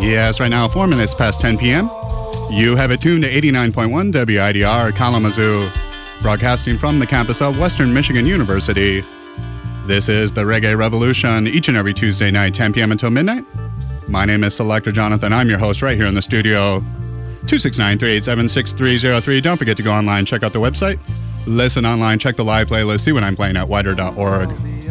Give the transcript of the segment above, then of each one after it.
Yes, right now, four minutes past 10 p.m. You have it tuned to 89.1 WIDR Kalamazoo, broadcasting from the campus of Western Michigan University. This is the Reggae Revolution, each and every Tuesday night, 10 p.m. until midnight. My name is Selector Jonathon. I'm your host right here in the studio. 269 387 6303. Don't forget to go online, check out the website, listen online, check the live playlist, see what I'm playing at widr.org.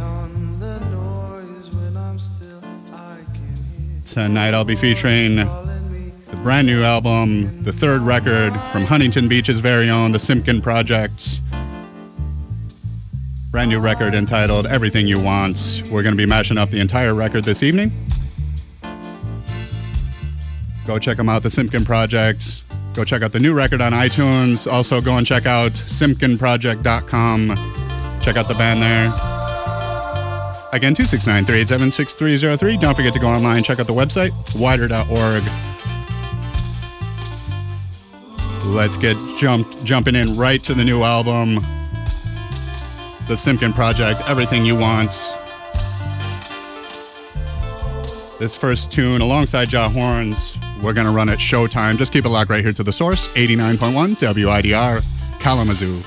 Tonight I'll be featuring the brand new album, the third record from Huntington Beach's very own, the Simpkin Project. Brand new record entitled Everything You Want. We're going to be mashing up the entire record this evening. Go check them out, the Simpkin Project. Go check out the new record on iTunes. Also, go and check out simpkinproject.com. Check out the band there. Again, 269 387 6303. Don't forget to go online, check out the website, widr.org. Let's get jumped, jumping in right to the new album, The Simpkin Project, Everything You Want. This first tune, alongside Jah Horns, we're going to run at Showtime. Just keep it locked right here to the source, 89.1 WIDR, Kalamazoo.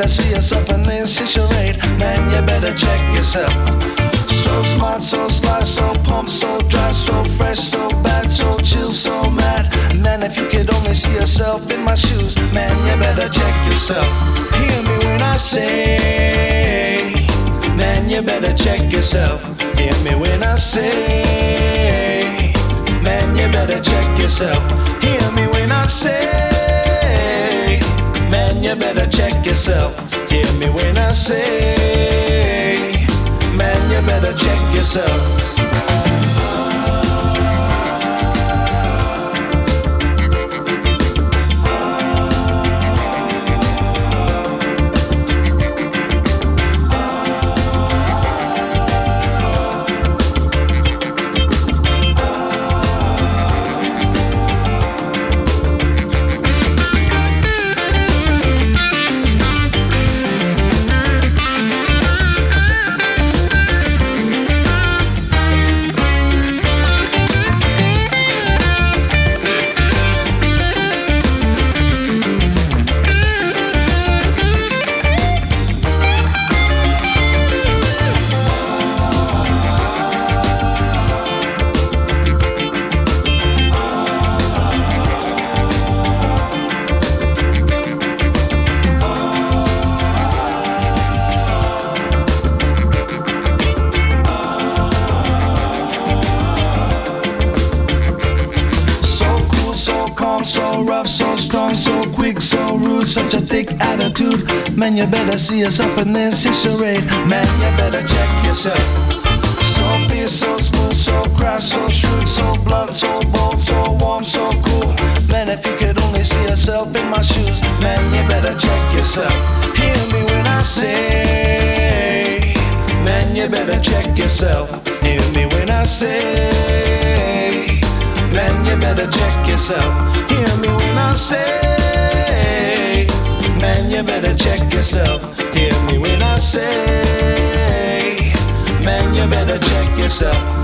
that see yourself in this charade. Man, you better check yourself. So smart, so sly, so pumped, so dry, so fresh, so bad, so chill, so mad. Man, if you could only see yourself in my shoes, man, you better check yourself. Hear me when I say, man, you better check yourself. Hear me when I say, man, you better check yourself. Hear me when I say you better check yourself. Hear me when I say, man, you better check yourself. Man, you better see yourself in this charade. Man, you better check yourself. So fierce, so smooth, so crass, so shrewd, so blunt, so bold, so warm, so cool. Man, if you could only see yourself in my shoes, man, you better check yourself. Hear me when I say, man, you better check yourself. Hear me when I say, man, you better check yourself. Hear me when I say, man, you better check yourself. Hear me when I say, man, you better check yourself.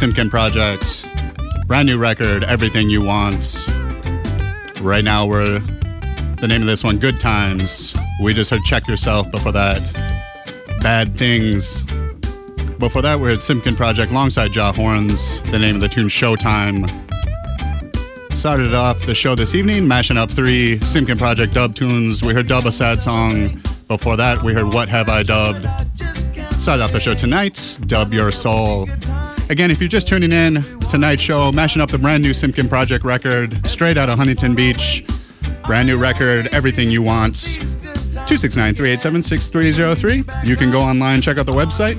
Simpkin project, brand new record, Everything You Want. Right now, we're the name of this one, Good Times. We just heard Check Yourself before that, Bad Things. Before that, we had Simpkin Project alongside Jah Horns, the name of the tune Showtime. Started off the show this evening, mashing up three Simpkin Project dub tunes. We heard Dub a Sad Song. Before that, we heard What Have I Dubbed. Started off the show tonight, Dub Your Soul. Again, if you're just tuning in, tonight's show, mashing up the brand new Simpkin Project record, straight out of Huntington Beach. Brand new record, Everything You Want. 269 387 6303. You can go online, check out the website,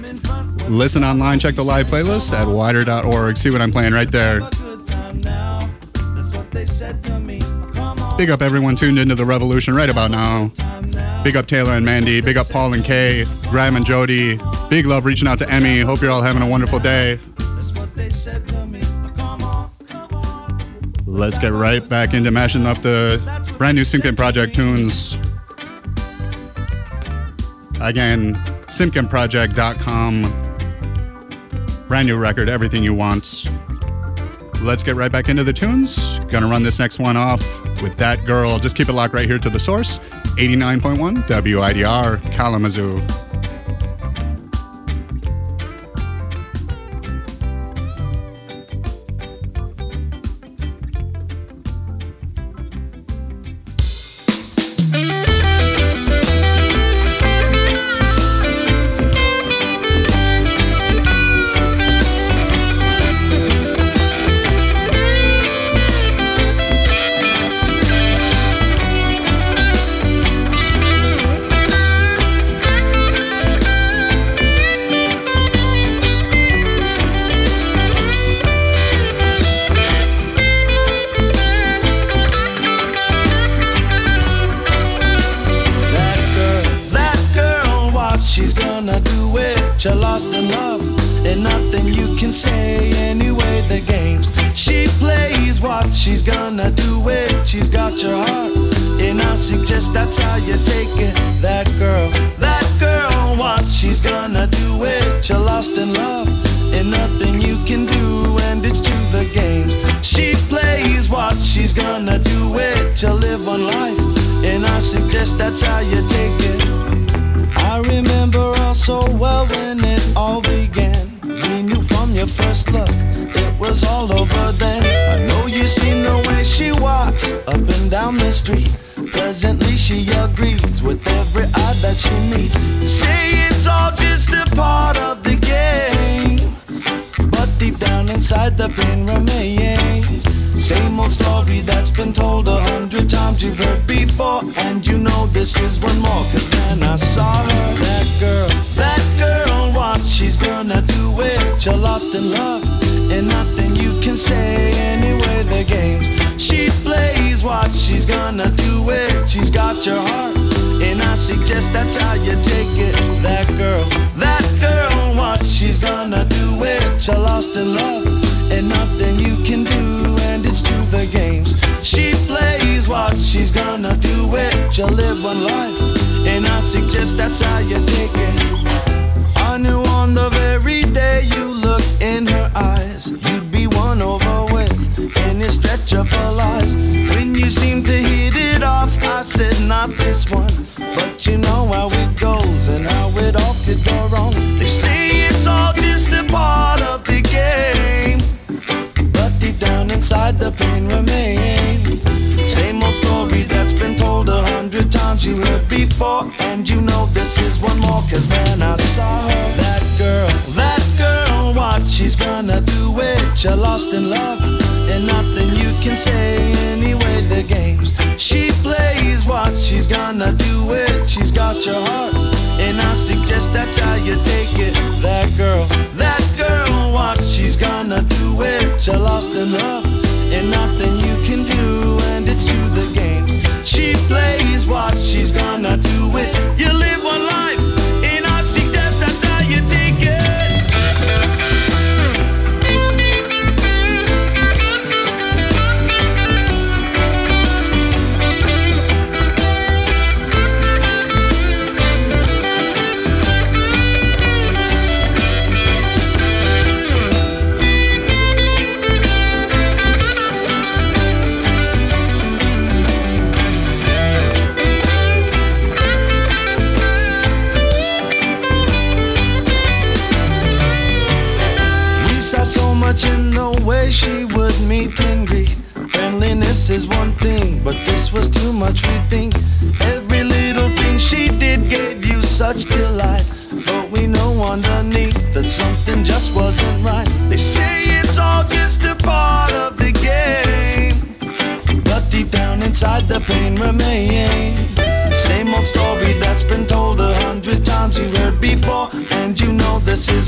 listen online, check the live playlist at widr.org. See what I'm playing right there. Big up everyone tuned into the revolution right about now. Big up Taylor and Mandy. Big up Paul and Kay. Graham and Jody. Big love reaching out to Emmy. Hope you're all having a wonderful day. Let's get right back into mashing up the brand new Simpkin Project tunes. Again, simpkinproject.com. Brand new record, everything you want. Let's get right back into the tunes. Gonna run this next one off with that girl. Just keep it locked right here to the source 89.1 WIDR Kalamazoo. You're lost in love, and nothing you can say anyway. The games she plays, what she's gonna do it. She's got your heart, and I suggest that's how you take it. That girl, that girl, what she's gonna do it. You're lost in love, and nothing you can do, and it's you the games she plays.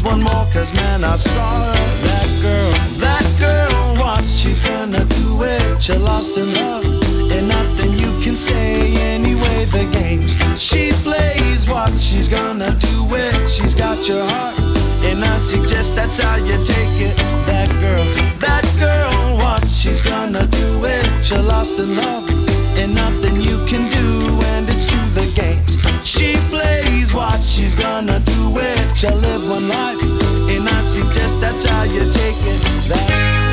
one more, cause man, I saw her. That girl, that girl, watch, she's gonna do it. She lost in love, and nothing you can say anyway. The games she plays, watch, she's gonna do it. She's got your heart, and I suggest that's how you take it. That girl, that girl, watch, she's gonna do it. She lost in love, and nothing To live one life, and I suggest that's how you take it. That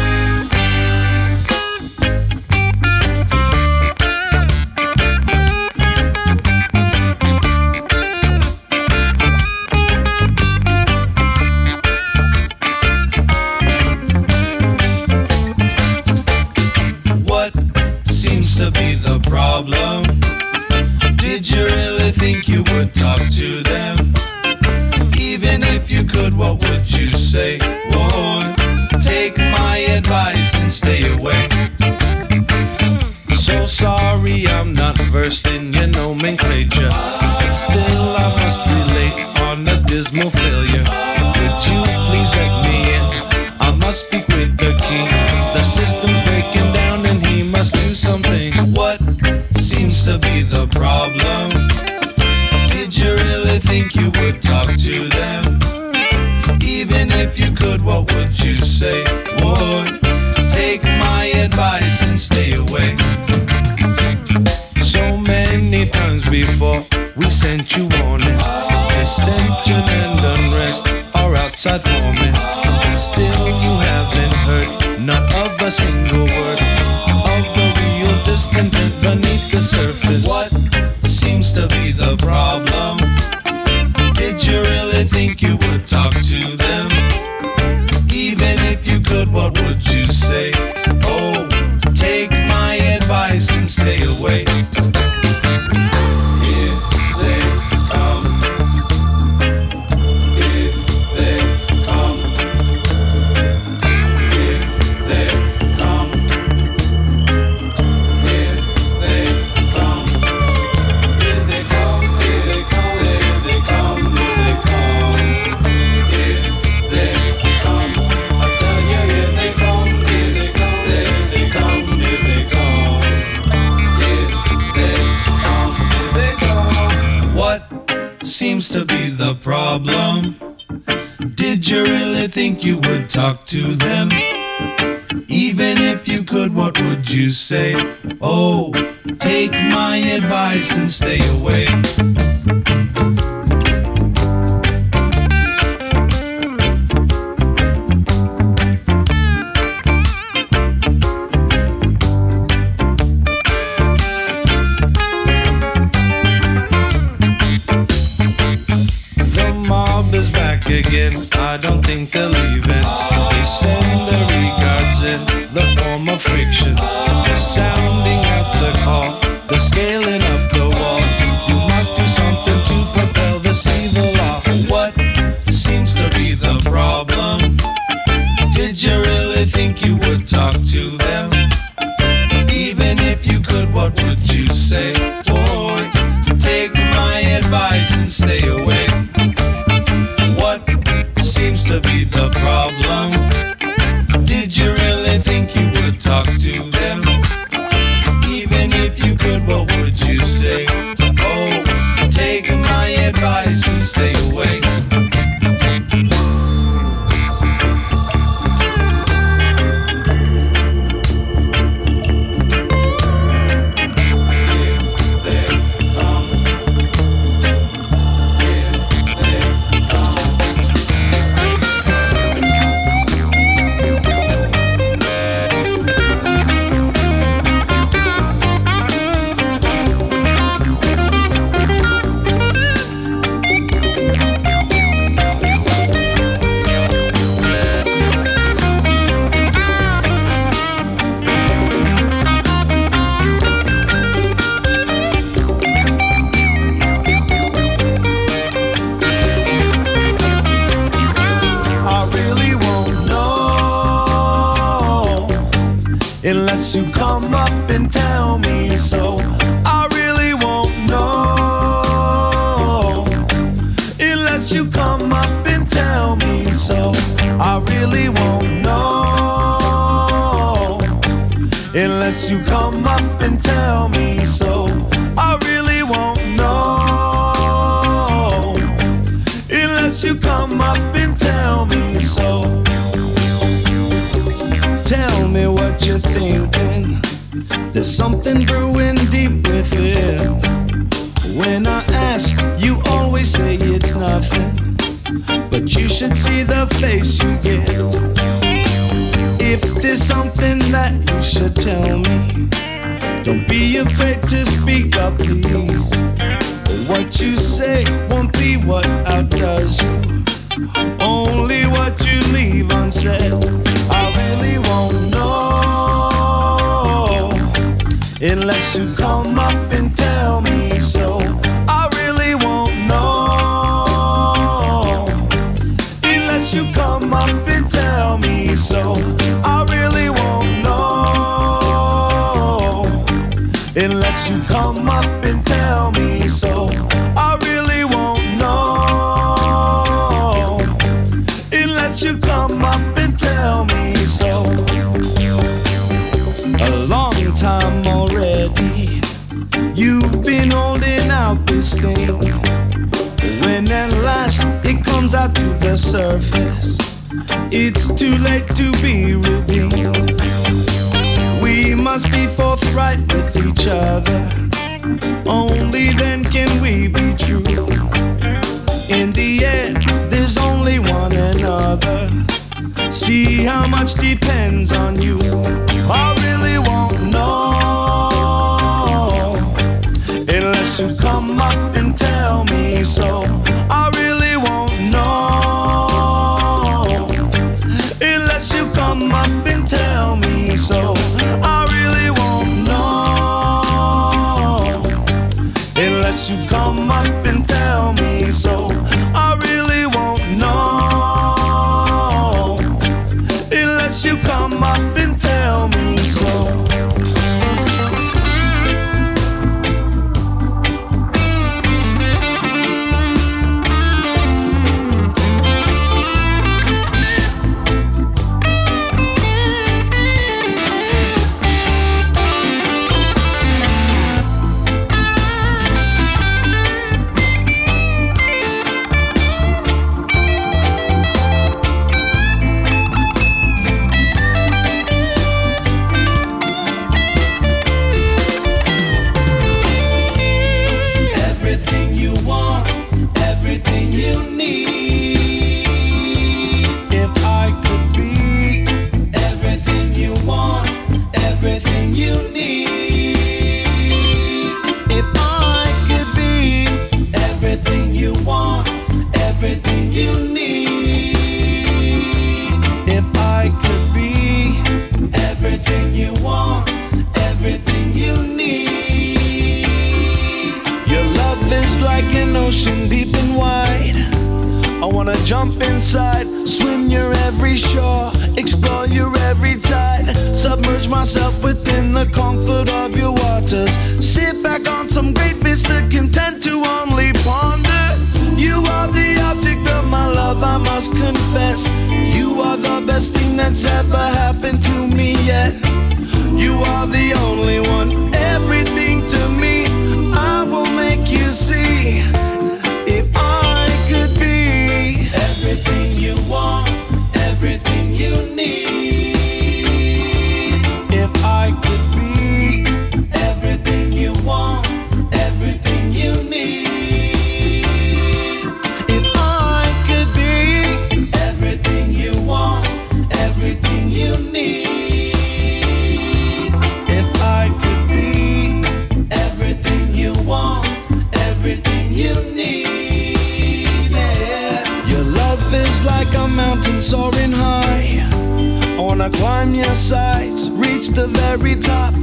you say? should come up and tell me so. surface, it's too late to be redeemed. We must be forthright with each other. Only then can we be true. In the end, there's only one another. See how much depends on you. I really won't know unless you come up and tell me so. sights reach the very top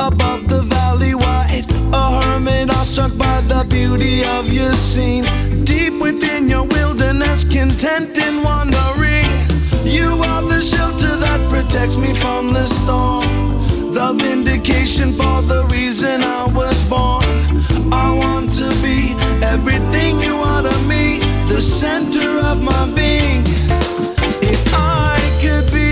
above the valley wide. A hermit awestruck by the beauty of your scene. Deep within your wilderness, content in wandering. You are the shelter that protects me from the storm. The vindication for the reason I was born. I want to be everything you are to me, the center of my being. If I could be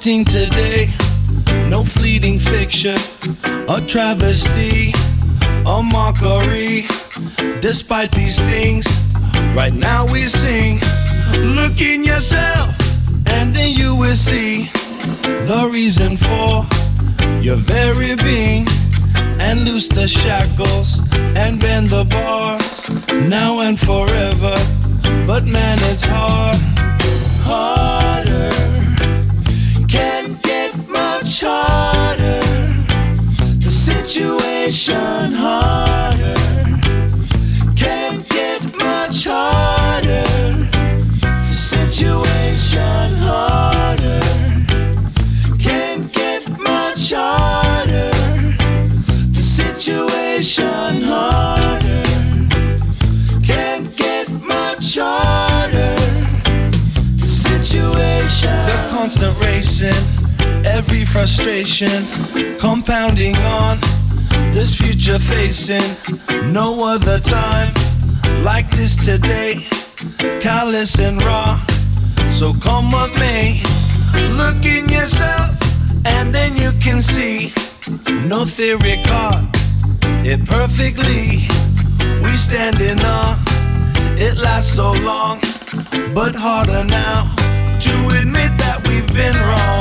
today. No fleeting fiction, a travesty, a mockery. Despite these things, right now we sing. Look in yourself, and then you will see the reason for your very being. And loose the shackles and bend the bars now and forever. But man, it's hard, harder. Situation harder. Can't get much harder. Situation harder. Can't get much harder. The situation harder. Can't get much harder. The situation. The constant racing, every frustration compounding on this future facing. No other time like this today. Callous and raw. So come what may, look in yourself, and then you can see. No theory caught it perfectly. We stand in awe. It lasts so long, but harder now to admit that we've been wrong.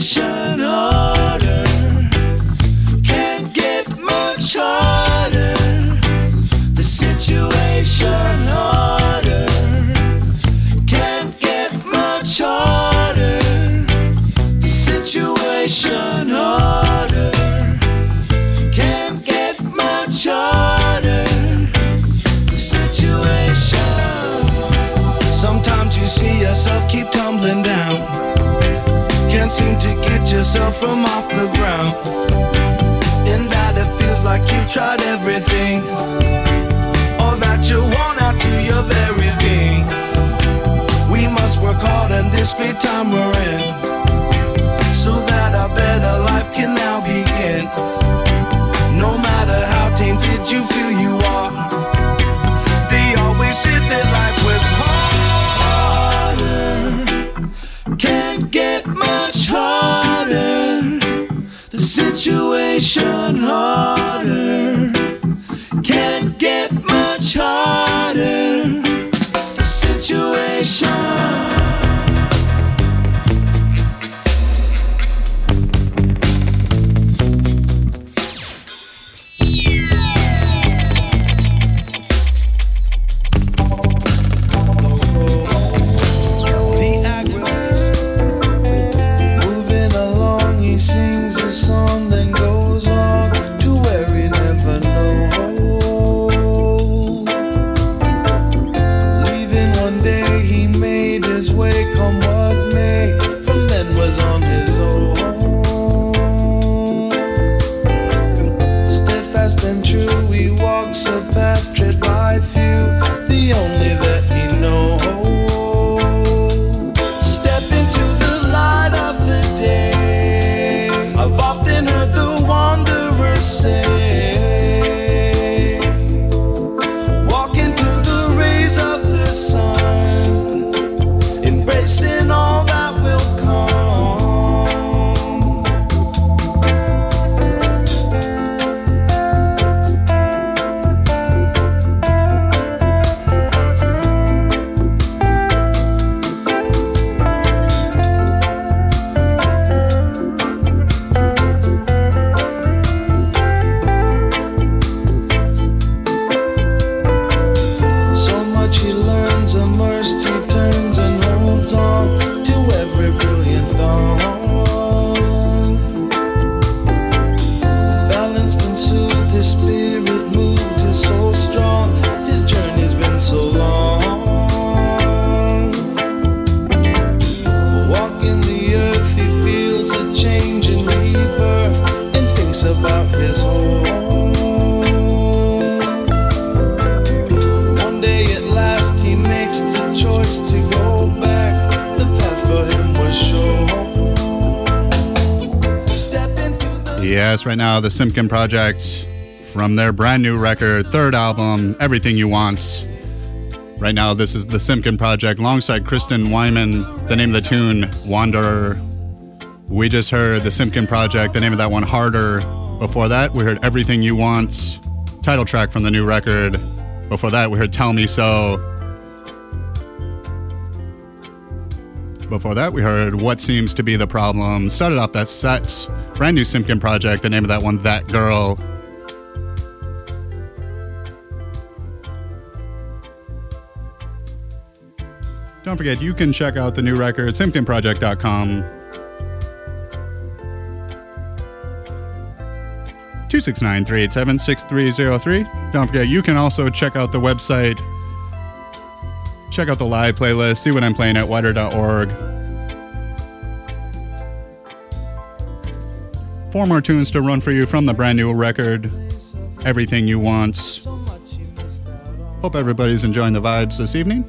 Situation harder, oh. From off the ground. In that it feels like you've tried everything. All that you want out to your very being. We must work hard in this great time we're in. Simpkin Project from their brand new record, third album, Everything You Want. Right now, this is the Simpkin Project alongside Kristen Wyman. The name of the tune, Wanderer. We just heard the Simpkin Project, the name of that one, Harder. Before that, we heard Everything You Want, title track from the new record. Before that, we heard Tell Me So. Before that, we heard What Seems to Be the Problem. Started off that set, brand new Simpkin Project, the name of that one, That Girl. Don't forget, you can check out the new record, simpkinproject.com. 269 387 6303. Don't forget, you can also check out the website, check out the live playlist, see what I'm playing at widr.org. Four more tunes to run for you from the brand new record, Everything You Want. Hope everybody's enjoying the vibes this evening.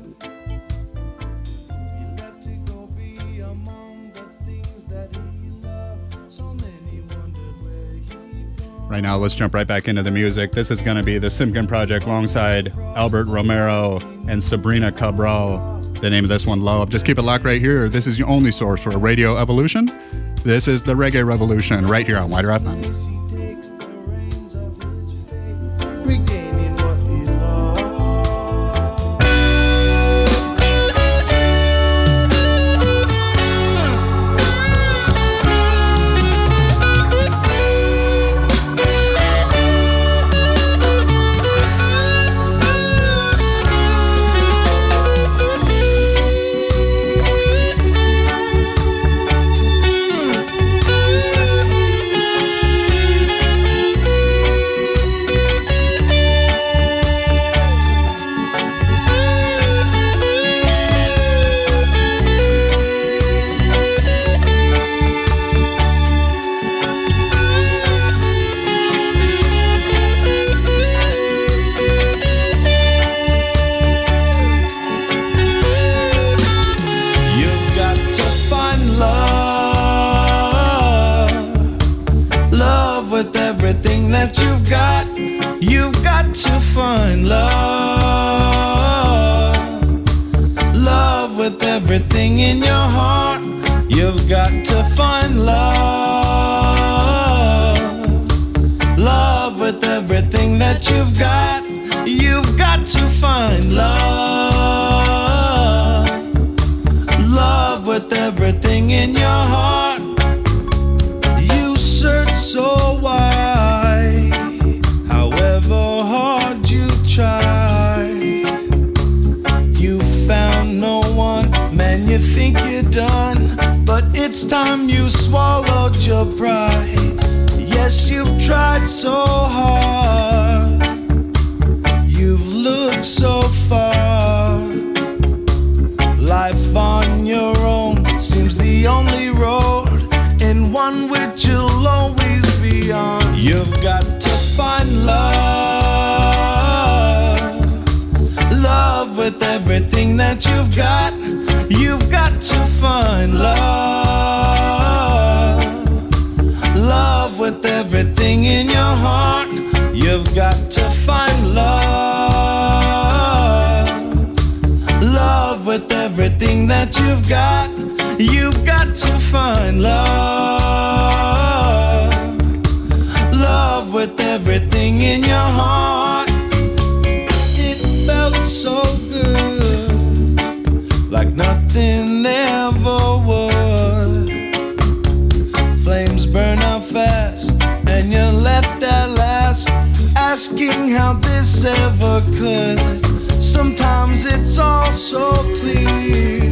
Right now, let's jump right back into the music. This is going to be the Simpkin Project alongside Albert Romero and Sabrina Cabral. The name of this one, Love. Just keep it locked right here. This is your only source for Radio Evolution. This is the Reggae Revolution right here on WIDR FM. You've it's all so love.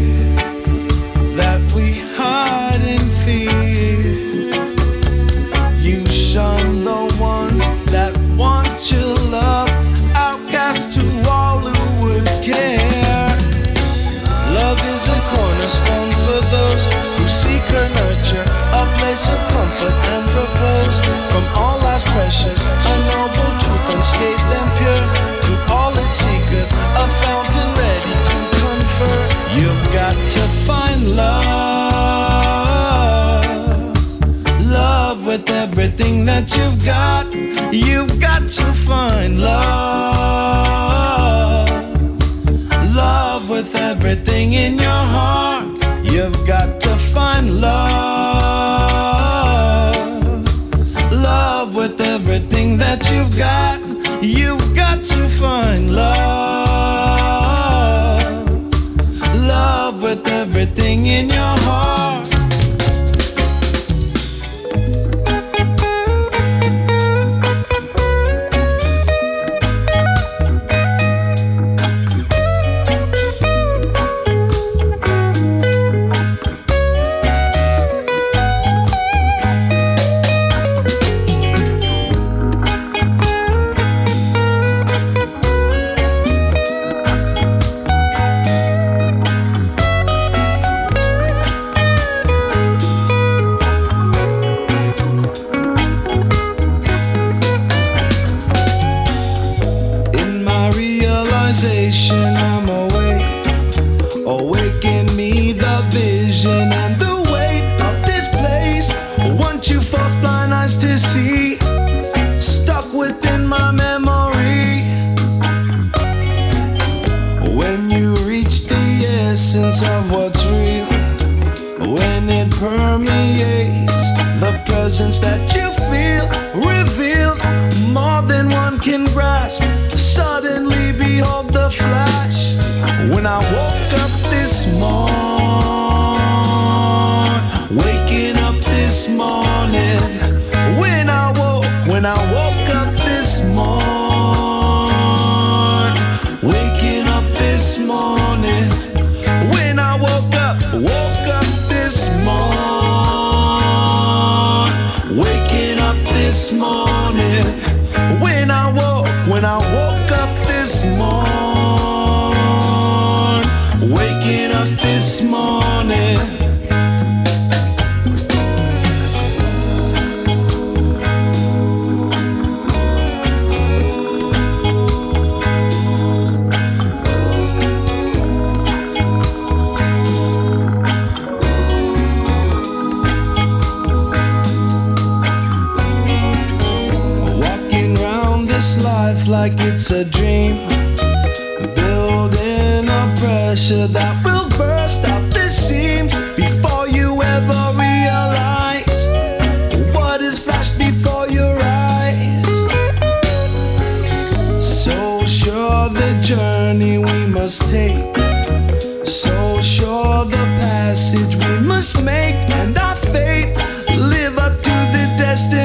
The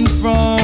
coming from,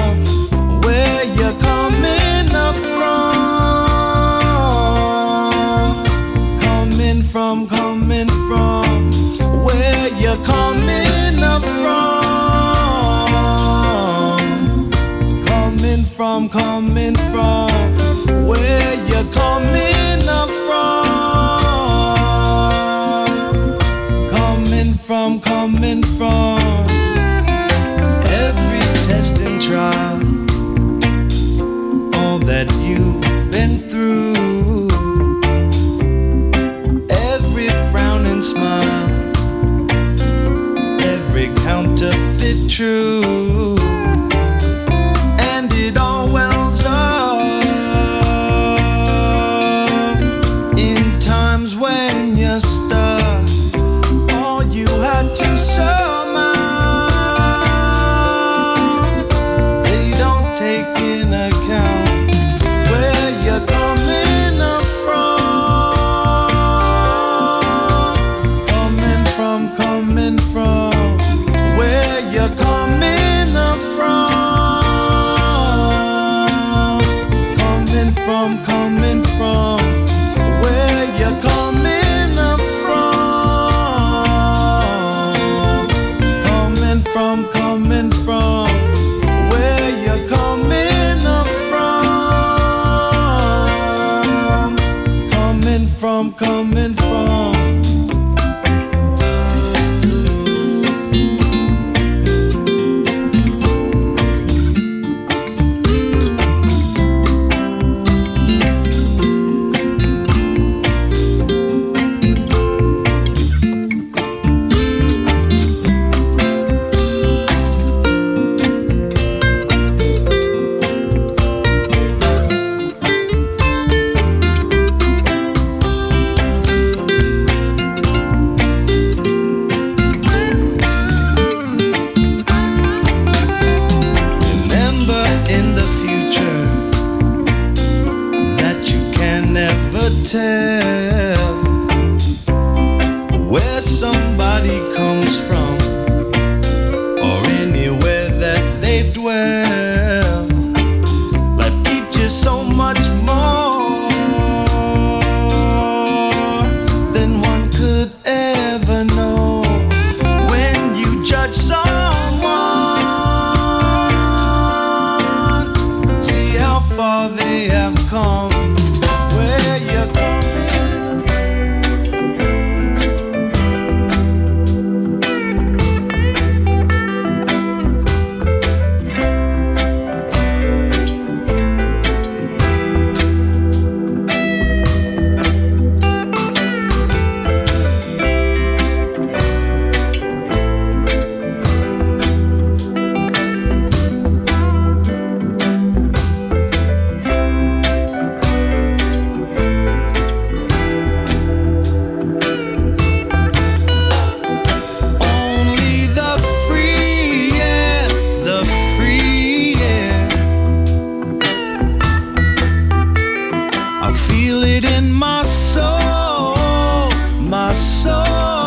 soul.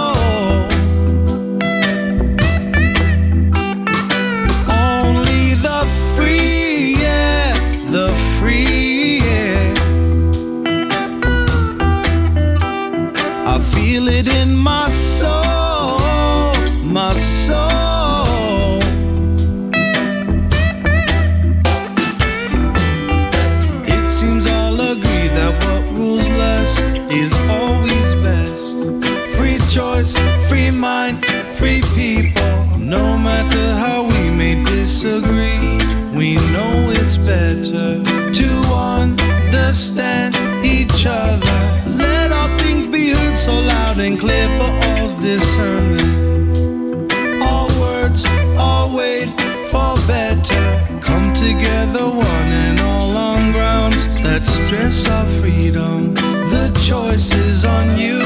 Stress our freedom. The choice is on you.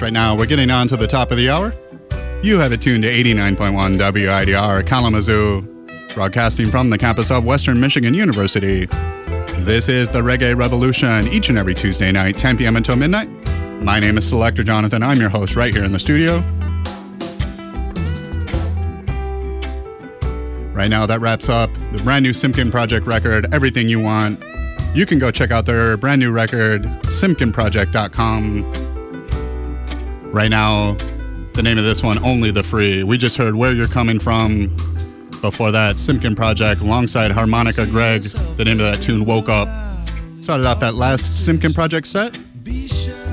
Right now we're getting on to the top of the hour. You have it tuned to 89.1 WIDR Kalamazoo, broadcasting from the campus of Western Michigan University. This is the Reggae Revolution each and every Tuesday night, 10 p.m. until midnight. My name is Selector Jonathon. I'm your host right here in the studio. Right now, that wraps up the brand new Simpkin Project record, Everything You Want. You can go check out their brand new record, simpkinproject.com. Right now, the name of this one, Only the Free. We just heard Where You're Coming From. Before that, Simpkin Project alongside Harmonica Greg. The name of that tune, Woke Up. Started off that last Simpkin Project set.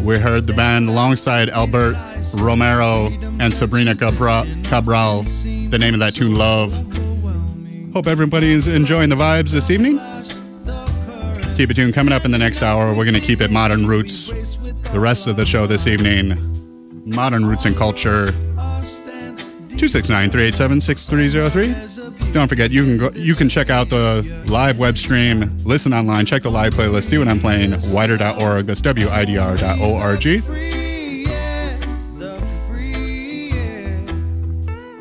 We heard the band alongside Albert Romero and Sabrina Cabral. The name of that tune, Love. Hope everybody is enjoying the vibes this evening. Keep it tuned. Coming up in the next hour, we're going to keep it modern roots. The rest of the show this evening, modern roots and culture. 269-387-6303. Don't forget you can go, you can check out the live web stream, listen online, check the live playlist, see what I'm playing, wider.org, that's widr.org.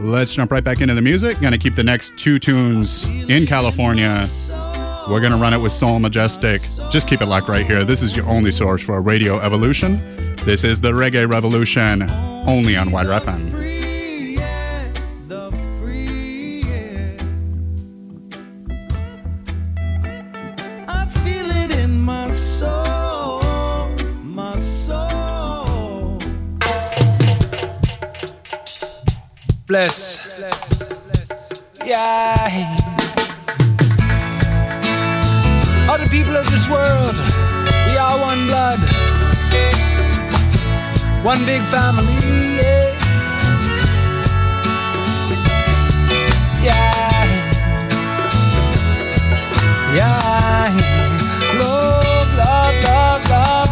Let's jump right back into the music. Gonna keep the next two tunes in California. We're gonna run it with Soul Majestic. Just keep it locked right here. This is your only source for Radio Evolution. This is the Reggae Revolution, only on WIDR FM. I feel it in my soul, my soul. Bless. Yeah. All the people of this world, we are one blood, one big family. Yeah. Yeah. Yeah. Love, love, love, love.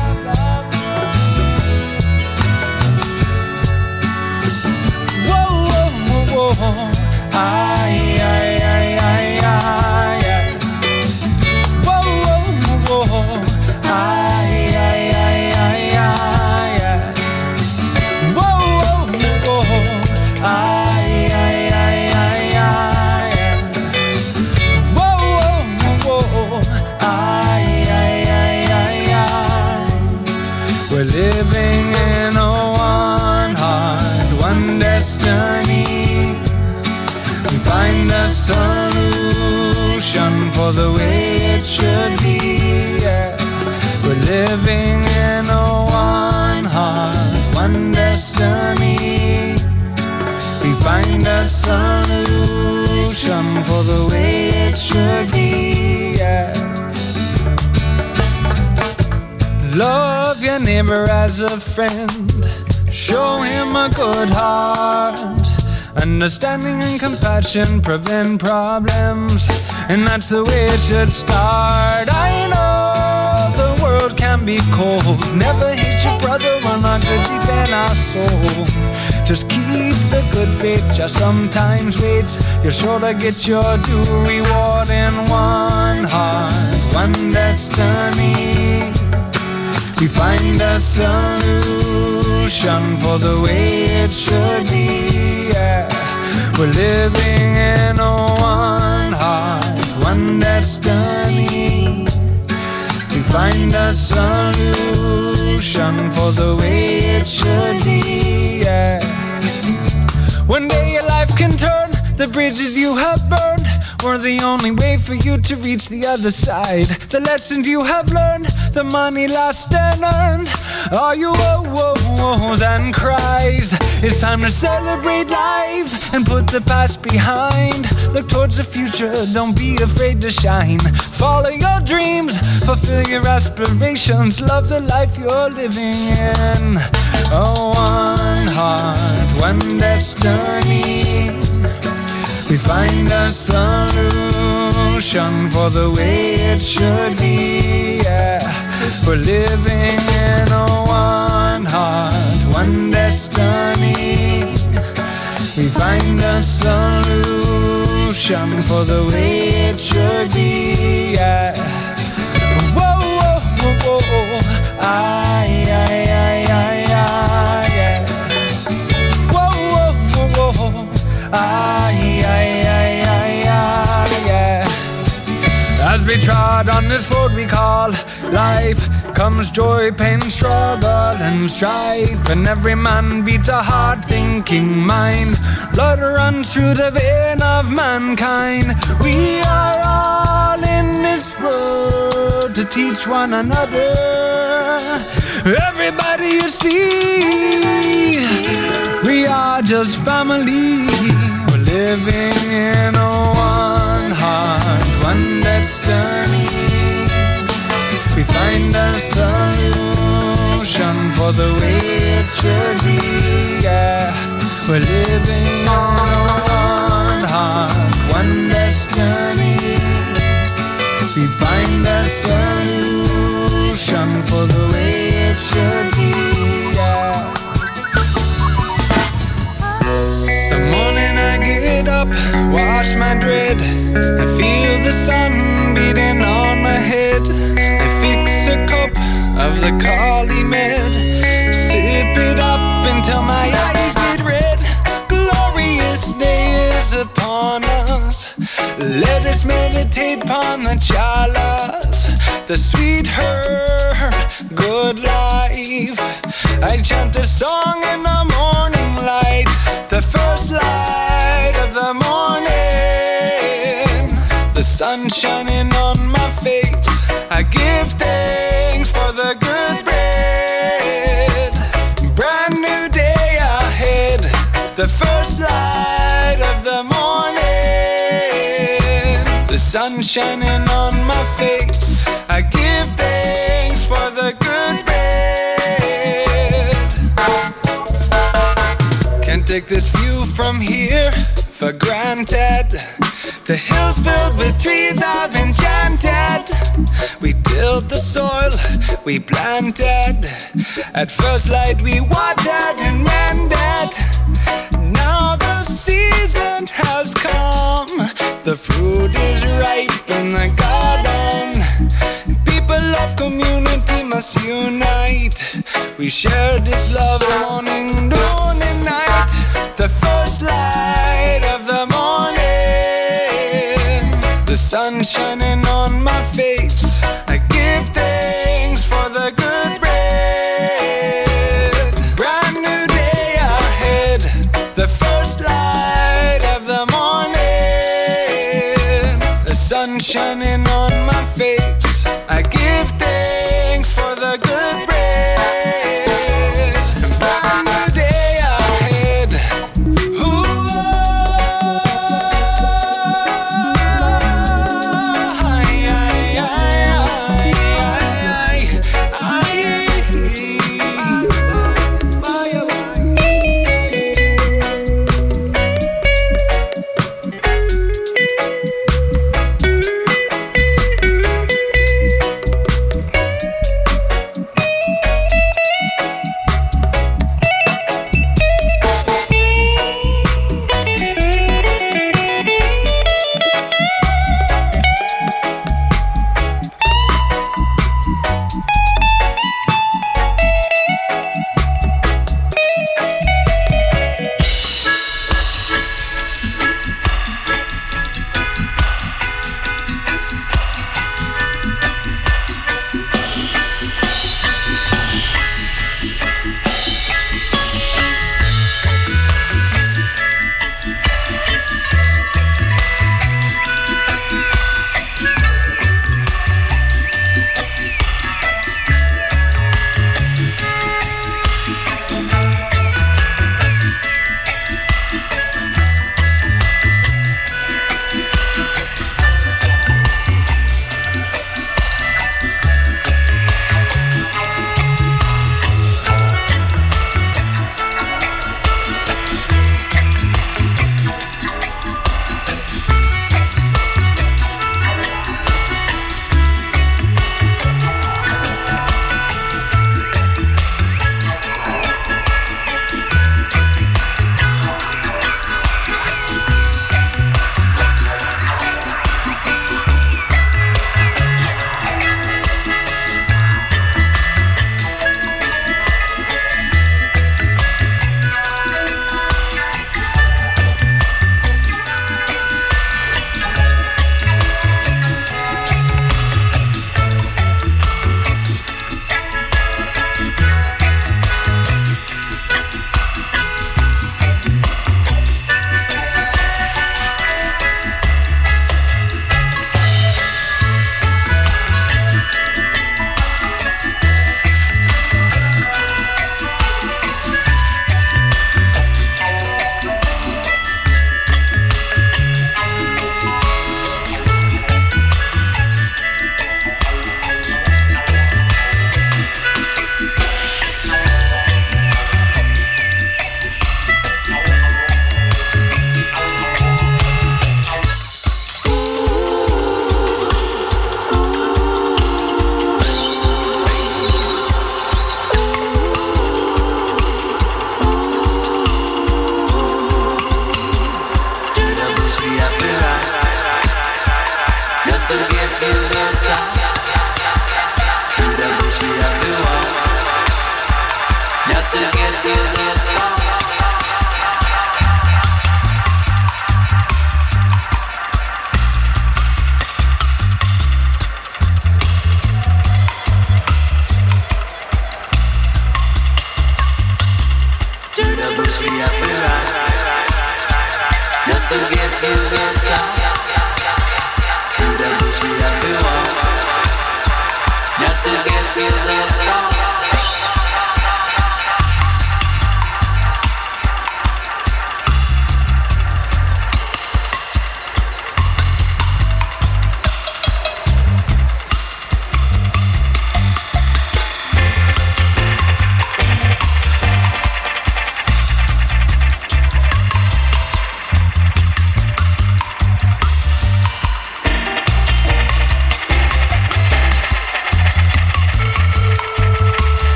Whoa, whoa, whoa, whoa. Ay, for the way it should be. Yeah. Love your neighbor as a friend. Show him a good heart. Understanding and compassion prevent problems, and that's the way it should start. I know the world can be cold. Never hate your brother, we're not good deep in our soul. Just keep good faith, just sometimes waits. You're sure to get your due reward in one heart, one destiny. We find a solution for the way it should be. Yeah. We're living in a one heart, one destiny. We find a solution for the way it should be. Yeah. One day your life can turn, the bridges you have burned were the only way for you to reach the other side. The lessons you have learned, the money lost and earned, all your woes and cries. It's time to celebrate life and put the past behind. Look towards the future, don't be afraid to shine. Follow your dreams, fulfill your aspirations, love the life you're living in. Oh, one heart, one destiny. We find a solution for the way it should be. Yeah. We're living in a one heart, one destiny. We find a solution for the way it should be. Yeah. Whoa, this road we call life, comes joy, pain, struggle, and strife. And every man beats a hard thinking mind. Blood runs through the vein of mankind. We are all in this world to teach one another. Everybody you see, we are just family. We're living in a one heart, one destiny. We find a solution for the way it should be. Yeah, we're living in a one heart, one destiny. We find a solution for the way it should be. The morning I get up, wash my dread. I feel the sun beating on my head. Of the Kali Med. Sip it up until my eyes get red. Glorious day is upon us. Let us meditate upon the chalice, the sweet herb, good life. I chant the song in the morning shining on my face. I give thanks for the good bread. Can't take this view from here for granted. The hills filled with trees I've enchanted. We tilled the soil, we planted. At first light, we watered and mended. Now the season has come. The fruit is ripe the garden. People of community must unite. We share this love morning, noon, and night. The first light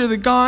under the gun.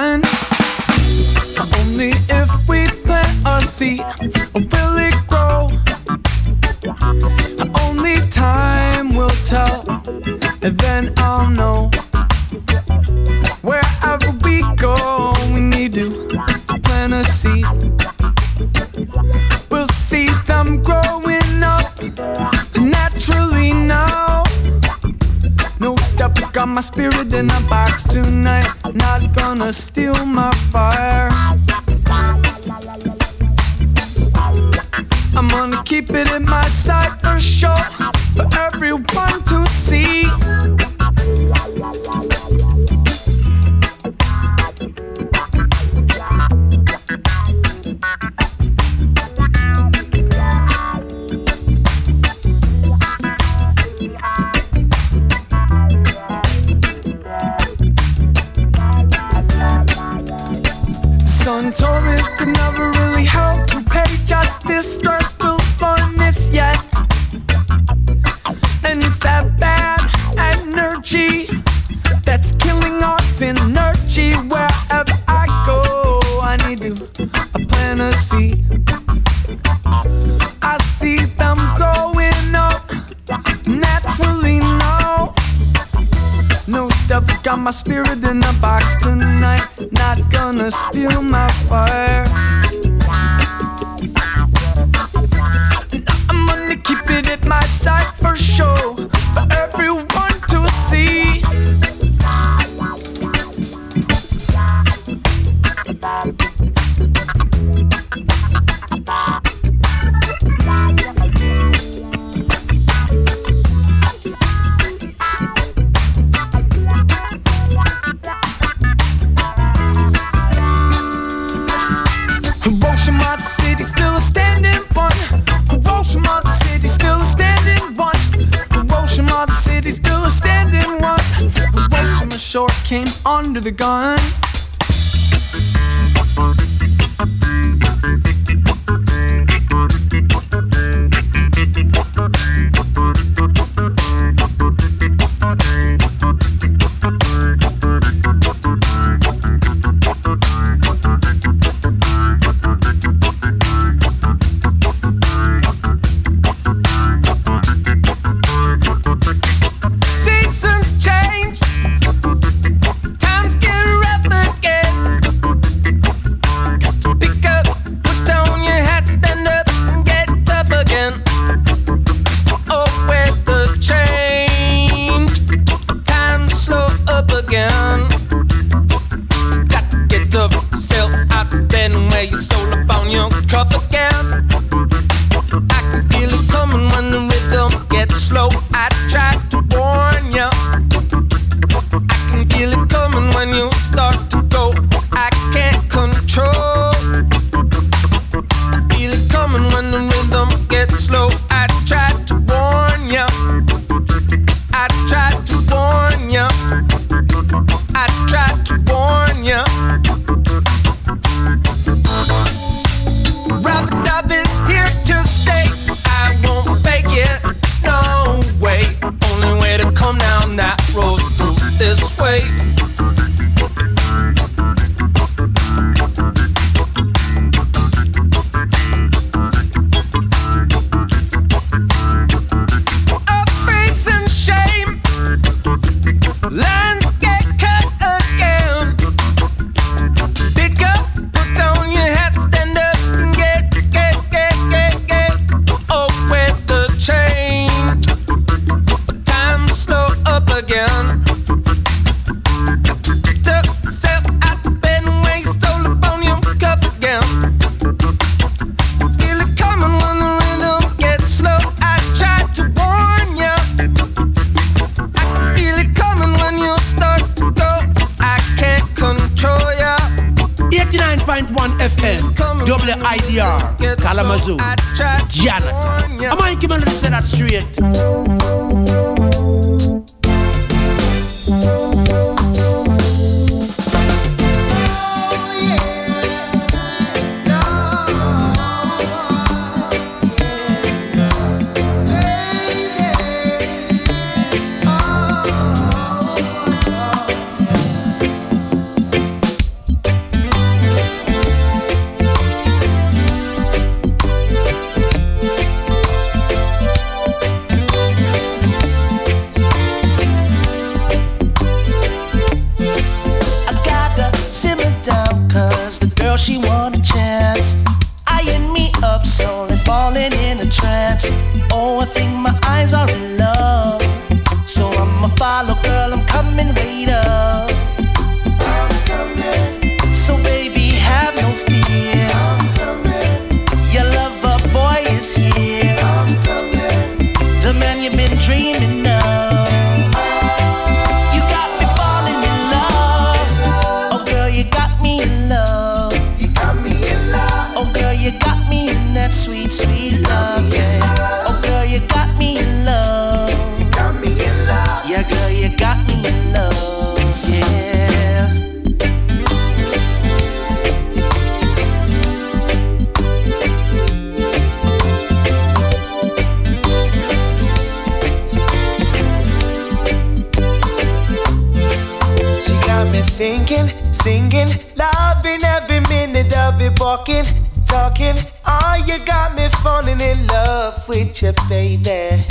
me thinking, singing, loving every minute of it, walking, talking. Oh, you got me falling in love with you, baby.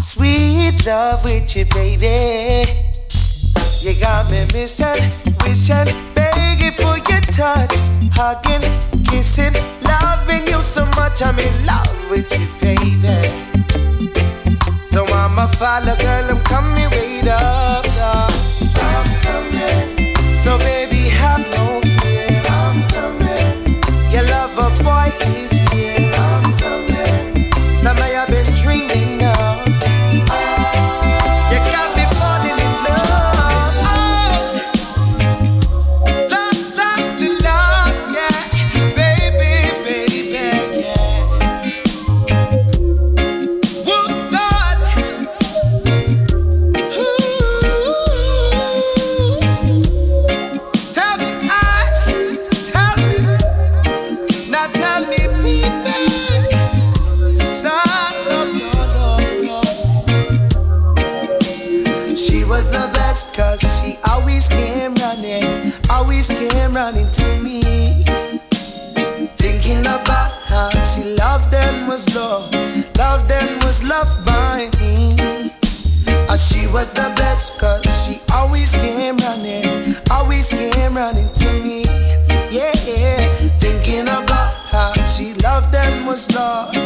Sweet love with you, baby. You got me missing, wishing, begging for your touch, hugging, kissing, loving you so much. I'm in love with you, baby. So I'ma follow, girl. I'm coming right up. running to me. Yeah, thinking about how she loved and was lost.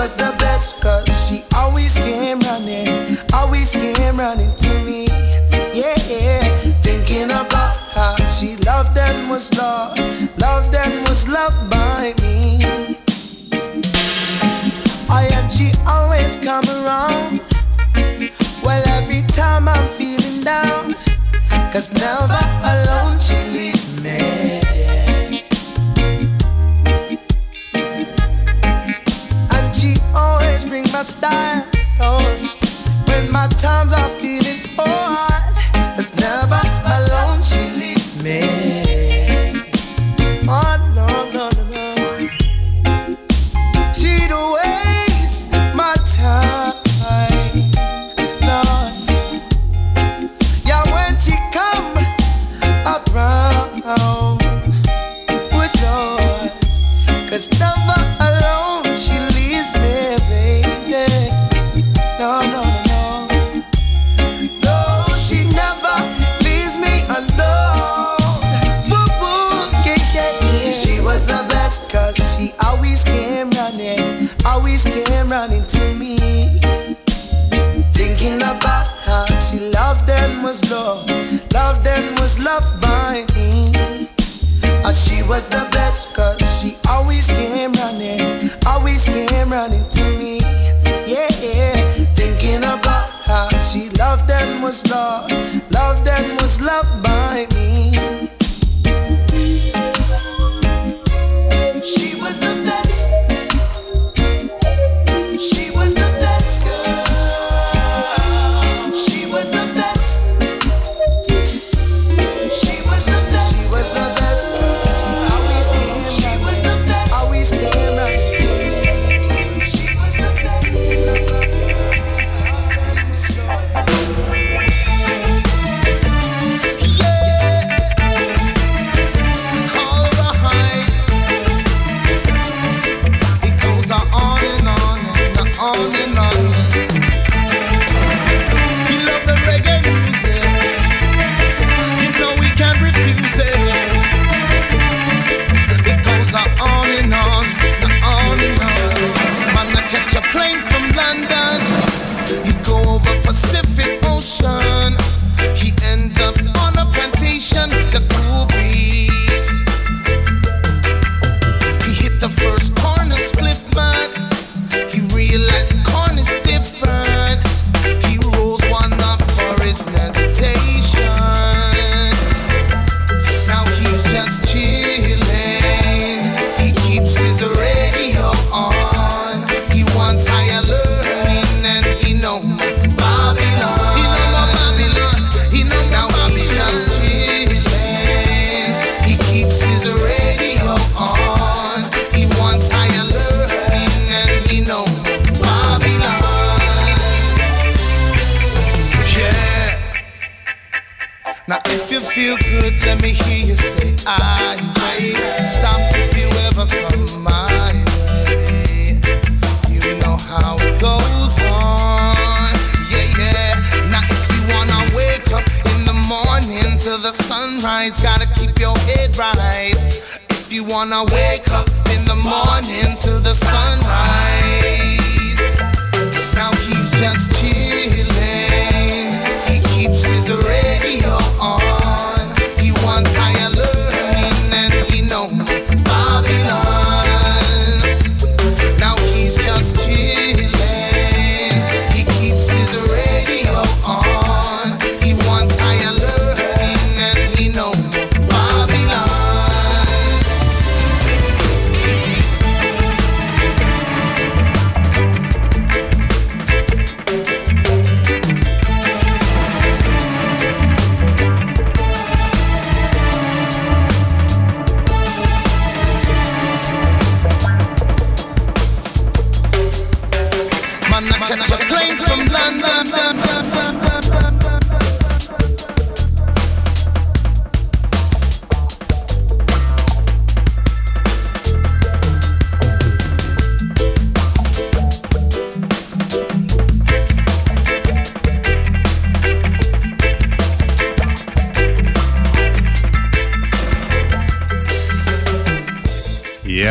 was the best cause she always came running, always came running to me. Yeah. Thinking about how she loved and was loved, loved and was loved by me. I oh, and she always come around. Well, every time I'm feeling down, cause never alone. my style. Oh. When my times are few.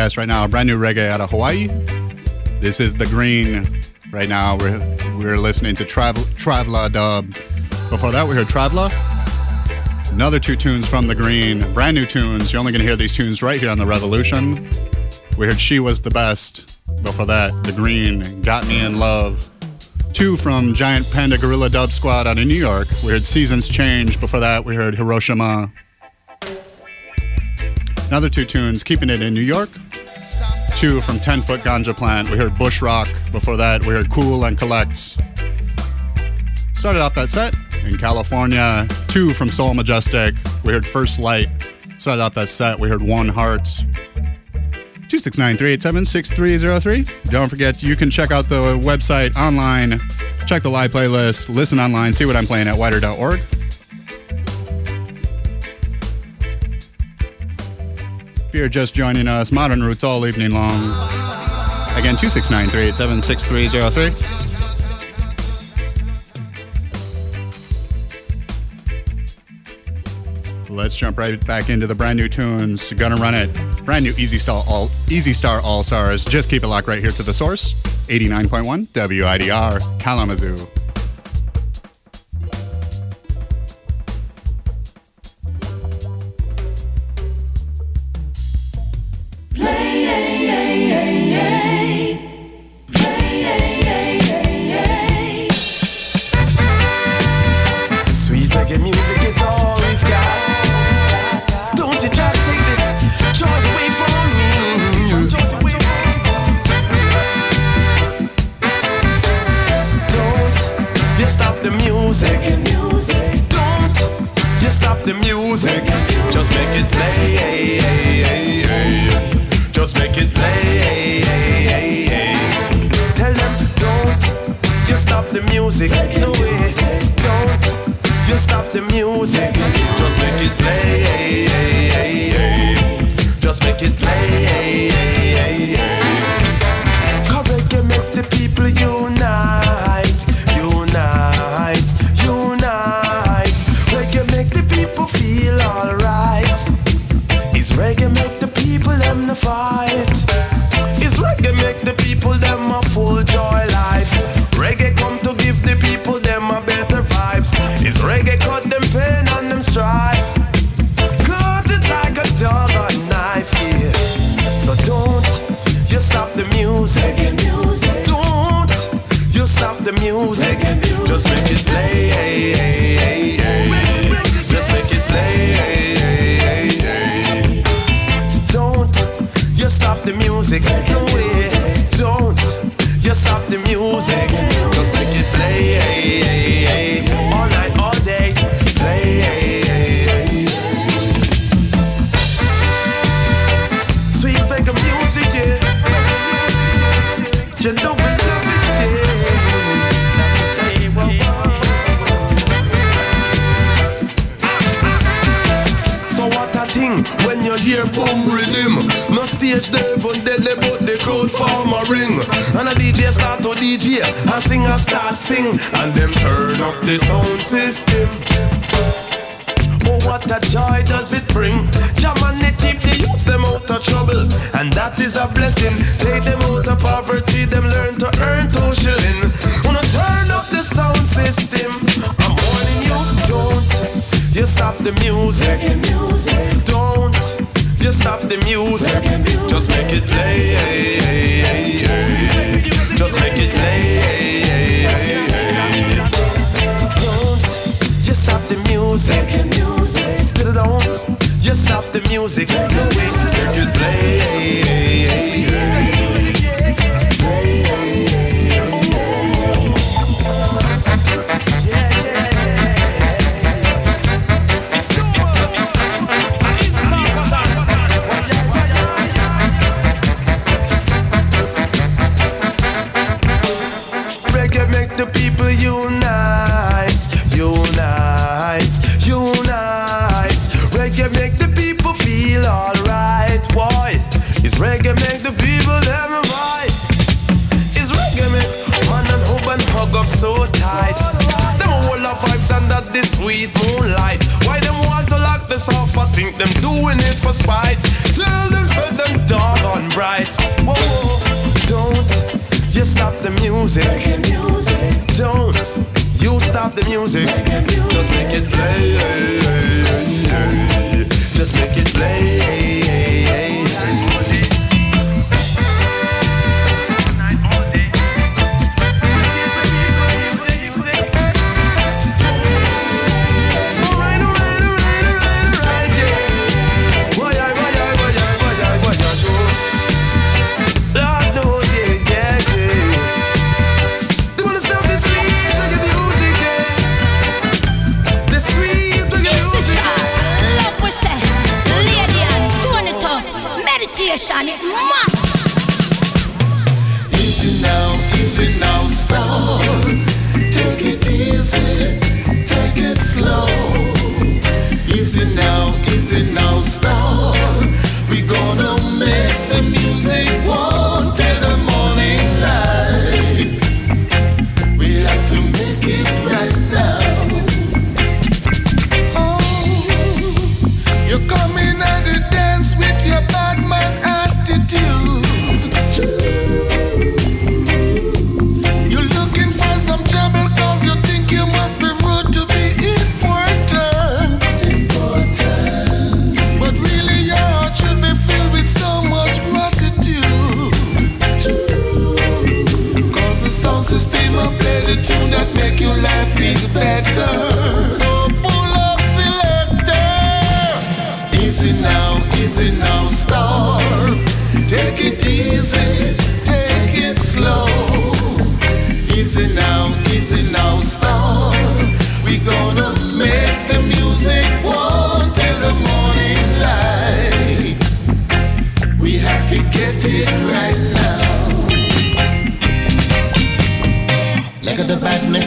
Right now, a brand new reggae out of Hawaii. This is The Green. Right now, we're, we're listening to Travel, dub. Before that, we heard Travla. Another two tunes from The Green, brand new tunes. You're only going to hear these tunes right here on The Revolution. We heard She Was the Best. Before that, The Green, Got Me in Love. Two from Giant Panda Guerilla Dub Squad out of New York. We heard Seasons Change. Before that, we heard Hiroshima. Another two tunes, Keeping It in New York two from 10 Foot Ganja Plant. We heard Bush Rock. Before that, we heard Cool and Collect. Started off that set in California. Two from Soul Majestic. We heard First Light. Started off that set. We heard One Heart. 269-387-6303. Don't forget, you can check out the website online, check the live playlist, listen online, see what I'm playing at widr.org. If you're just joining us, Modern Roots all evening long. Again, 269 387 6303. let's jump right back into the brand new tunes. Gonna run it. Brand new Easy Star All Easy Star All Stars. Just keep it locked right here to the source. 89.1 WIDR Kalamazoo. boom rhythm. No stage they even deadly, but the crowd form a ring. And a DJ start to DJ, a singer start sing, and them turn up the sound system. Oh, what a joy does it bring? Jam and it keep the youth them out of trouble, and that is a blessing. Take them out of poverty, them learn to earn two shilling. Wanna turn up the sound system? I'm warning you, don't you stop the music. Don't you stop the music. Just make it play. Just make it play. Don't you stop the music. Don't you stop the music. Just Make it play. spite. Tell them, send them dog on bright. Whoa, whoa, don't you stop the music. Don't you stop the music. Make music. Just make it play. Just make it play.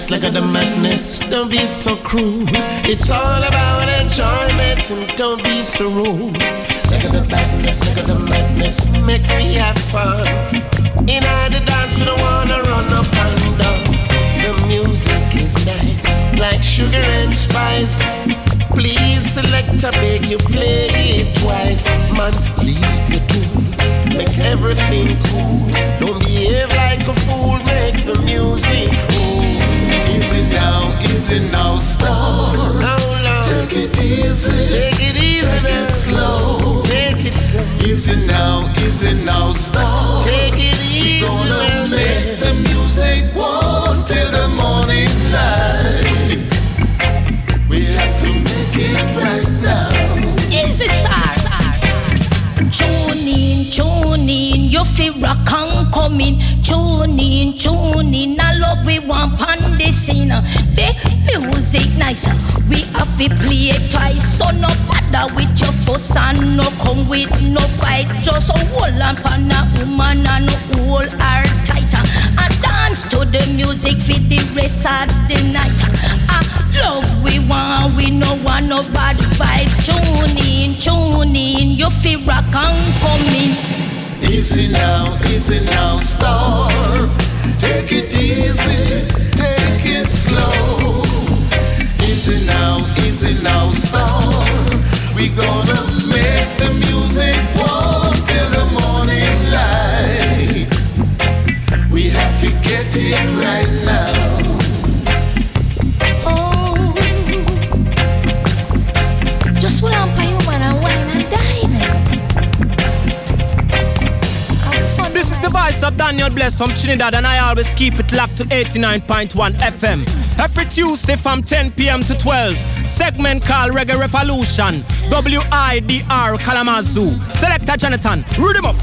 Badness, look at the madness. Don't be so cruel. It's all about enjoyment and don't be so rude. Look at the badness, look at the madness. Make me have fun. In the dance, you don't wanna run up and down. The music is nice, like sugar and spice. Please select a beg you play it twice. Man, leave your tune, make everything cool. Don't behave like a fool, make the music cool. Easy now, easy now. Now, now. Take it easy, take it easy, take it slow. Take it slow. Easy now, easy now, start. Take it easy, we gonna make in, feel rock and coming. Tune in, tune in, I love we want pan the scene. The music nice, we have to play it twice. So no bother with your fuss and no come with no fight. Just hold on pan a woman and hold her tighter. And dance to the music for the rest of the night. I love we want, we no want no bad vibes. Tune in, tune in, you feel rock and coming. Easy now, easy now, star. Take it easy, take it slow. Easy now, easy now, star. We gonna make the music one till the morning light. We have to get it right Daniel Bless from Trinidad, and I always keep it locked to 89.1 FM. Every Tuesday from 10 p.m. to 12, segment called Reggae Revolution, WIDR Kalamazoo. Selector Jonathon, read him up.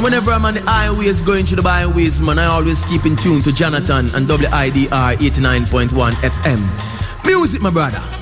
And whenever I'm on the highways going through the byways, man, I always keep in tune to Jonathon and WIDR 89.1 FM. Music, my brother.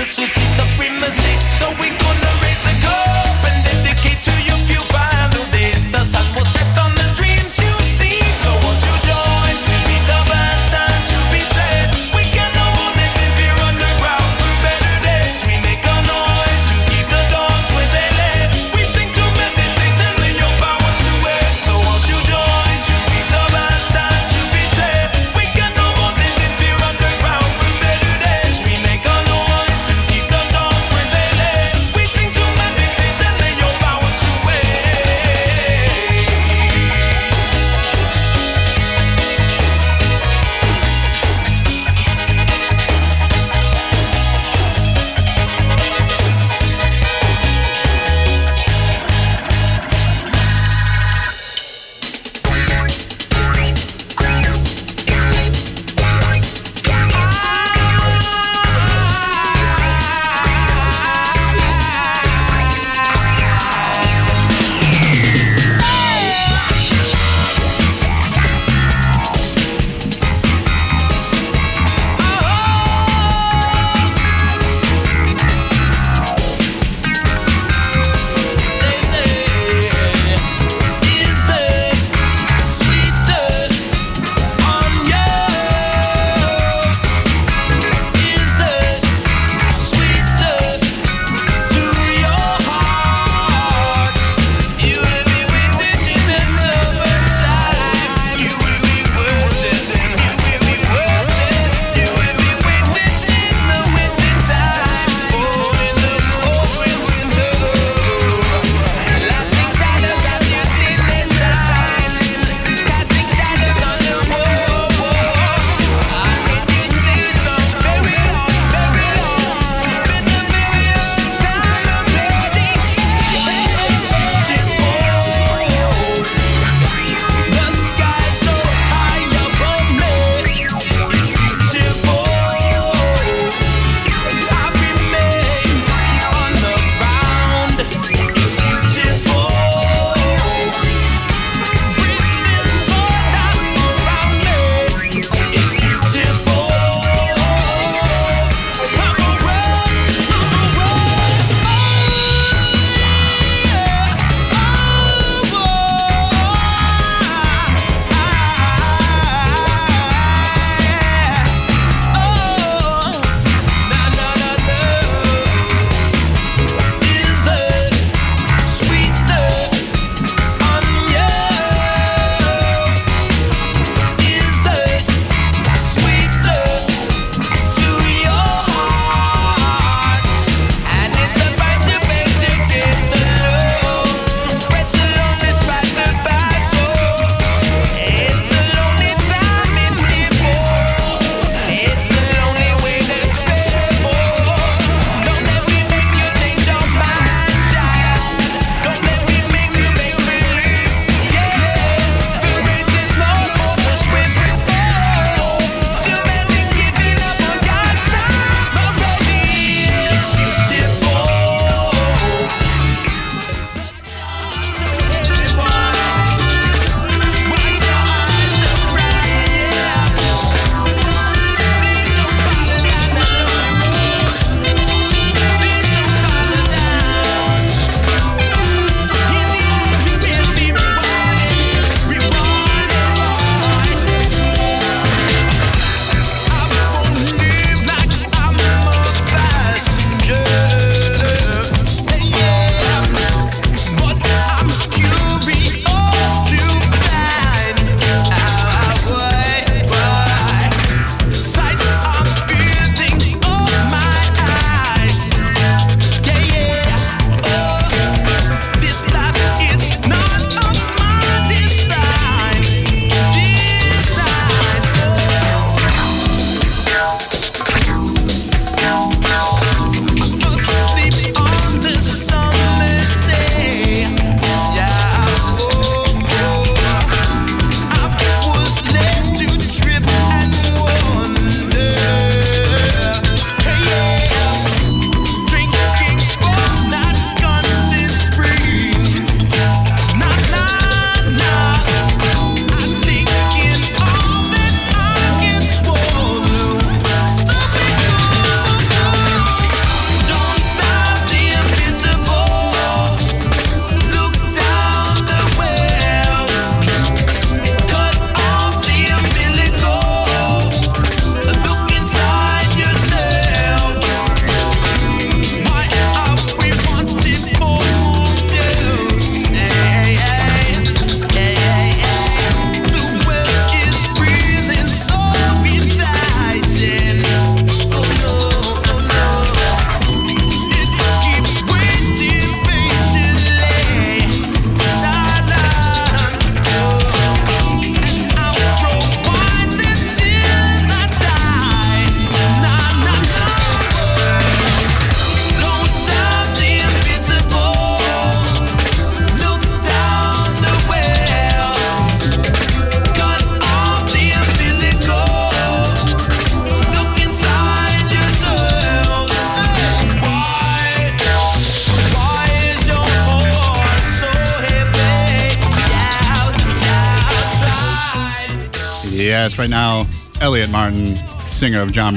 with Susie supremacy. So we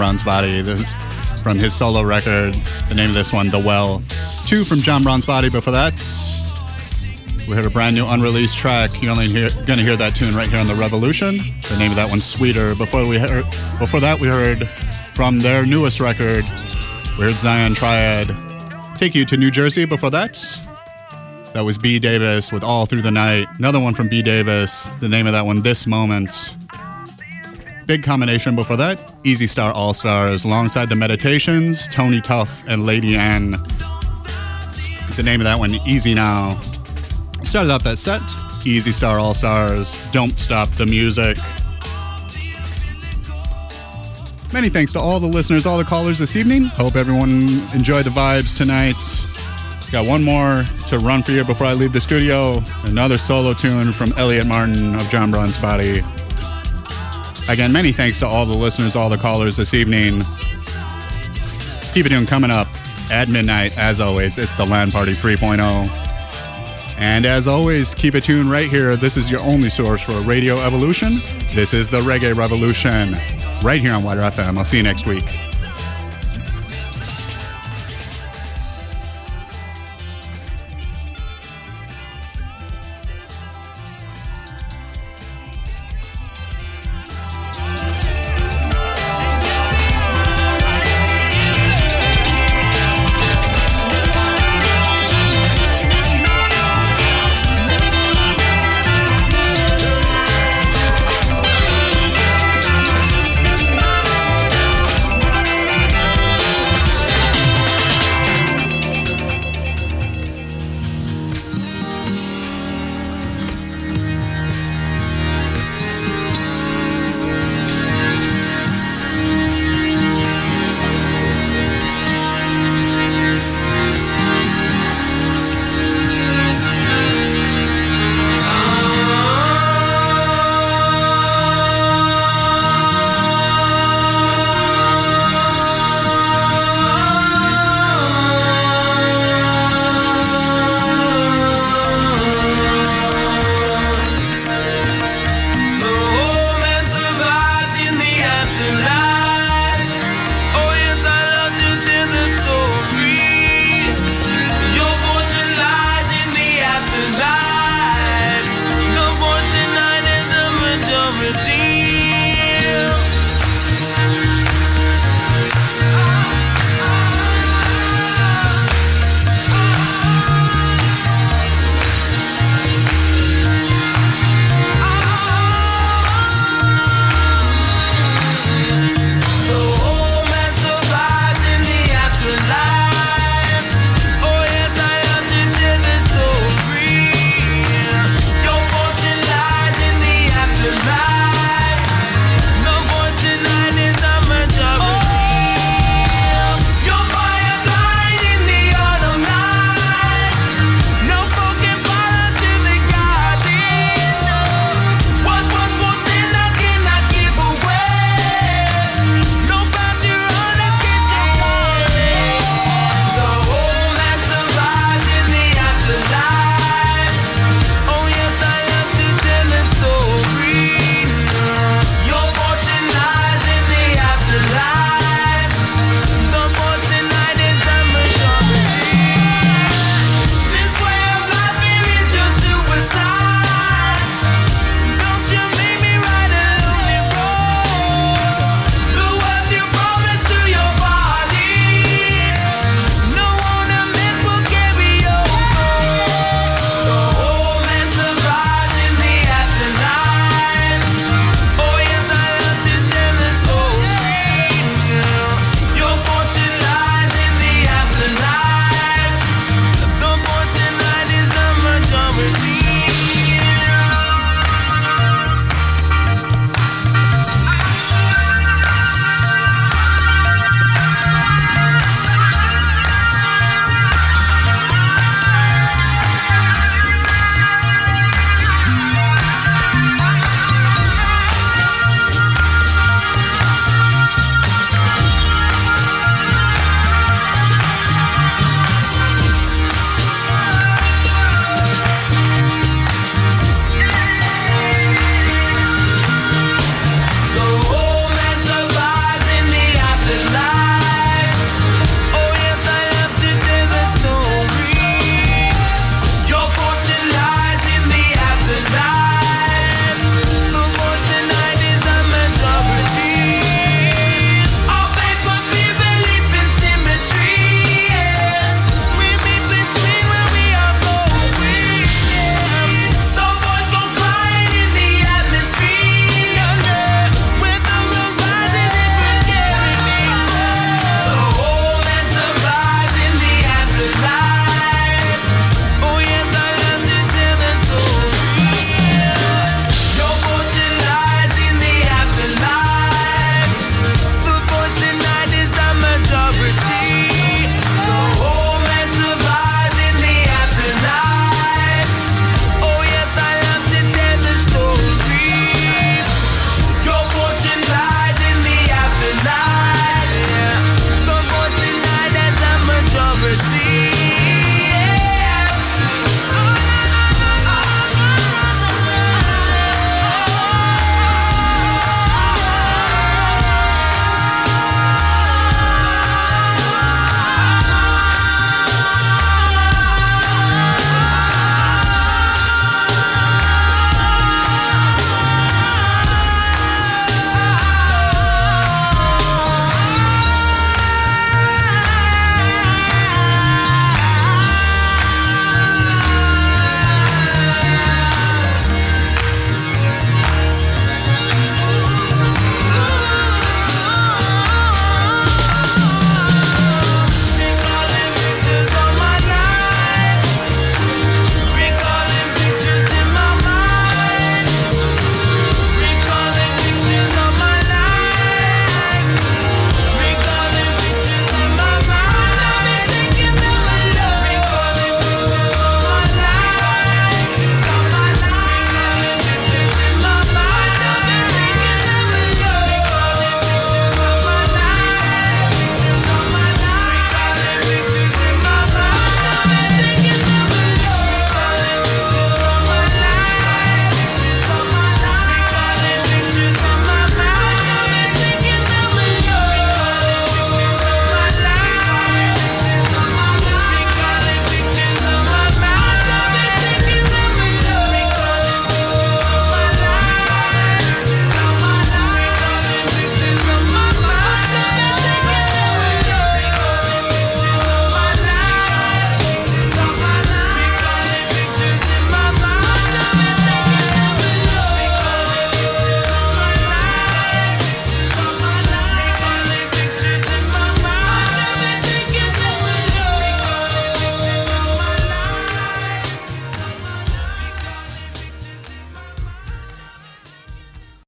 Brown's Body, the, from his solo record. The name of this one, The Well. Two from John Brown's Body before that. We heard a brand new unreleased track. You're only gonna hear that tune right here on The Revolution. The name of that one's Sweeter. Before we heard, before that, we heard from their newest record, we heard Zion Triad. Take you to New Jersey before that. That was B. Davis with All Through the Night. Another one from B. Davis. The name of that one, This Moment. Big combination before that, Easy Star All Stars, alongside the Meditations, Tony Tuff and Lady Ann. The name of that one, Easy Now. Started out that set, Easy Star All Stars, Don't Stop the Music. Many thanks to all the listeners, all the callers this evening. Hope everyone enjoyed the vibes tonight. Got one more to run for you before I leave the studio. Another solo tune from Elliot Martin of John Brown's Body. Again, many thanks to all the listeners, all the callers this evening. Keep it tuned coming up at midnight. As always, it's the Land Party 3.0. And as always, keep it tuned right here. This is your only source for Radio Evolution. This is the Reggae Revolution, right here on WIDR FM. I'll see you next week.